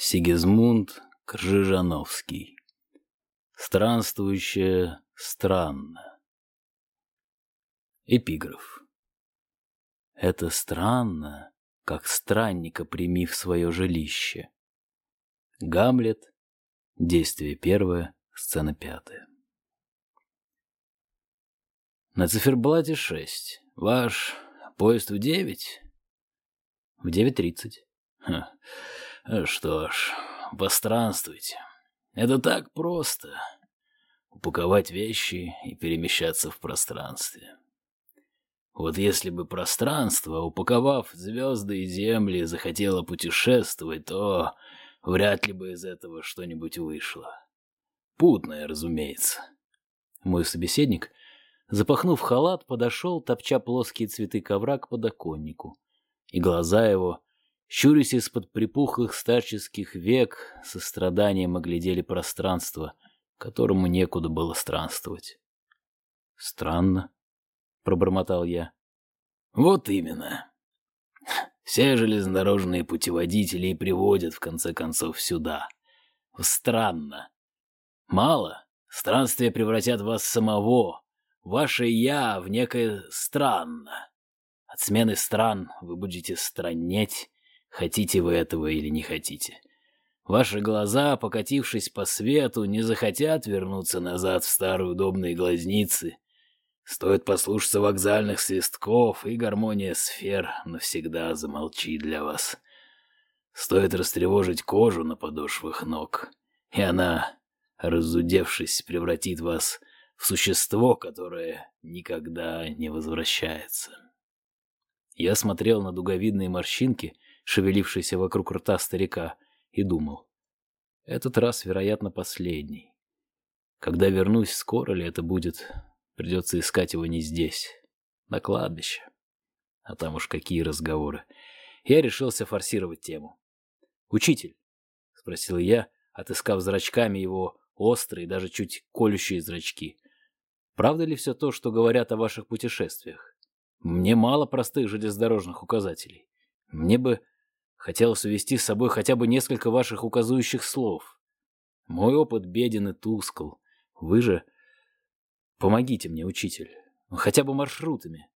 Сигизмунд Кржижановский. Странствующее странно. Эпиграф. Это странно, как странника прими в свое жилище. Гамлет. Действие первое, сцена пятая. На циферблате шесть. Ваш поезд в девять? В девять тридцать. Что ж, постранствуйте. Это так просто. Упаковать вещи и перемещаться в пространстве. Вот если бы пространство, упаковав звезды и земли, захотело путешествовать, то вряд ли бы из этого что-нибудь вышло. Путное, разумеется. Мой собеседник, запахнув халат, подошел, топча плоские цветы ковра к подоконнику. И глаза его Щурясь из-под припухлых старческих век, со страданием оглядели пространство, которому некуда было странствовать. «Странно», — пробормотал я. «Вот именно. Все железнодорожные путеводители и приводят, в конце концов, сюда. Странно. Мало. Странствия превратят вас самого, ваше «я» в некое «странно». От смены стран вы будете страннеть, Хотите вы этого или не хотите. Ваши глаза, покатившись по свету, не захотят вернуться назад в старые удобные глазницы. Стоит послушаться вокзальных свистков, и гармония сфер навсегда замолчит для вас. Стоит растревожить кожу на подошвах ног, и она, разудевшись, превратит вас в существо, которое никогда не возвращается. Я смотрел на дуговидные морщинки — шевелившийся вокруг рта старика, и думал. Этот раз, вероятно, последний. Когда вернусь, скоро ли это будет, придется искать его не здесь, на кладбище. А там уж какие разговоры. Я решился форсировать тему. «Учитель», — спросил я, отыскав зрачками его острые, даже чуть колющие зрачки, «правда ли все то, что говорят о ваших путешествиях? Мне мало простых железнодорожных указателей. Мне бы Хотелось увести с собой хотя бы несколько ваших указующих слов. Мой опыт беден и тускл. Вы же... Помогите мне, учитель. Хотя бы маршрутами.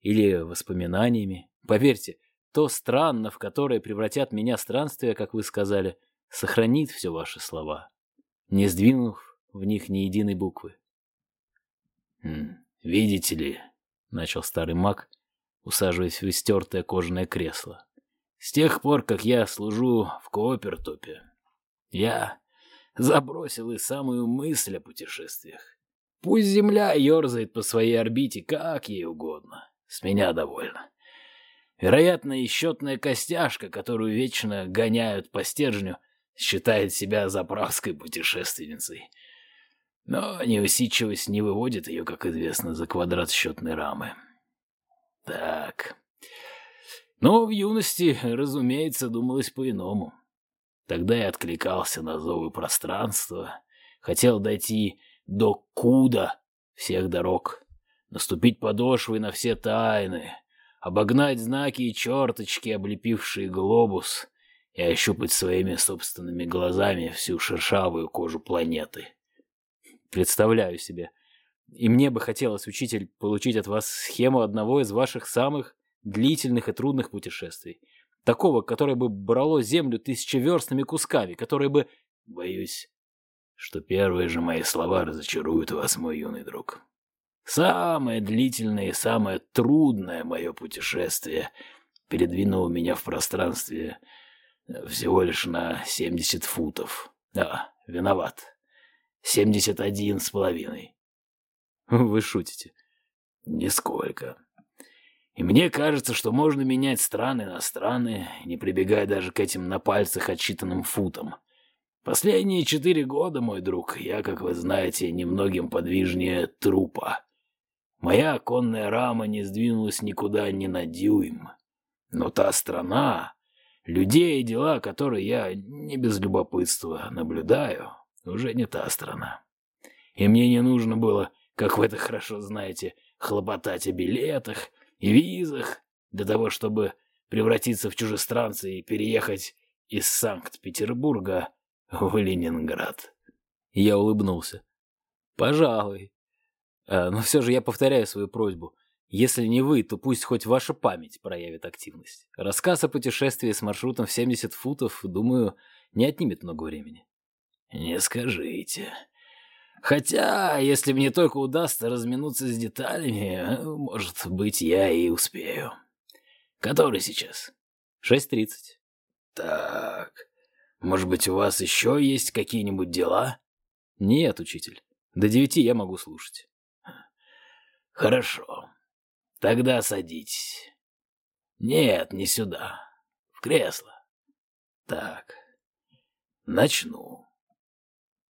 Или воспоминаниями. Поверьте, то странно, в которое превратят меня странствия, как вы сказали, сохранит все ваши слова, не сдвинув в них ни единой буквы. «Видите ли», — начал старый маг, усаживаясь в истертое кожаное кресло, с тех пор, как я служу в Коопертопе, я забросил и самую мысль о путешествиях. Пусть Земля ерзает по своей орбите как ей угодно. С меня довольно. Вероятно, и счетная костяшка, которую вечно гоняют по стержню, считает себя заправской путешественницей. Но неусидчивость не выводит ее, как известно, за квадрат счетной рамы. Так, но в юности, разумеется, думалось по-иному. Тогда я откликался на зовы пространства, хотел дойти до куда всех дорог, наступить подошвой на все тайны, обогнать знаки и черточки, облепившие глобус, и ощупать своими собственными глазами всю шершавую кожу планеты. Представляю себе. И мне бы хотелось, учитель, получить от вас схему одного из ваших самых длительных и трудных путешествий. Такого, которое бы брало землю тысячеверстными кусками, которое бы... Боюсь, что первые же мои слова разочаруют вас, мой юный друг. Самое длительное и самое трудное мое путешествие передвинуло меня в пространстве всего лишь на 70 футов. Да, виноват. 71 с половиной. Вы шутите? Нисколько. И мне кажется, что можно менять страны на страны, не прибегая даже к этим на пальцах отсчитанным футам. Последние четыре года, мой друг, я, как вы знаете, немногим подвижнее трупа. Моя оконная рама не сдвинулась никуда ни на дюйм. Но та страна, людей и дела, которые я не без любопытства наблюдаю, уже не та страна. И мне не нужно было, как вы это хорошо знаете, хлопотать о билетах, и визах для того, чтобы превратиться в чужестранца и переехать из Санкт-Петербурга в Ленинград. Я улыбнулся. Пожалуй. А, но все же я повторяю свою просьбу. Если не вы, то пусть хоть ваша память проявит активность. Рассказ о путешествии с маршрутом в 70 футов, думаю, не отнимет много времени. Не скажите. Хотя, если мне только удастся разминуться с деталями, может быть, я и успею. Который сейчас? 6.30. Так, может быть, у вас еще есть какие-нибудь дела? Нет, учитель. До девяти я могу слушать. Хорошо. Тогда садитесь. Нет, не сюда. В кресло. Так, начну.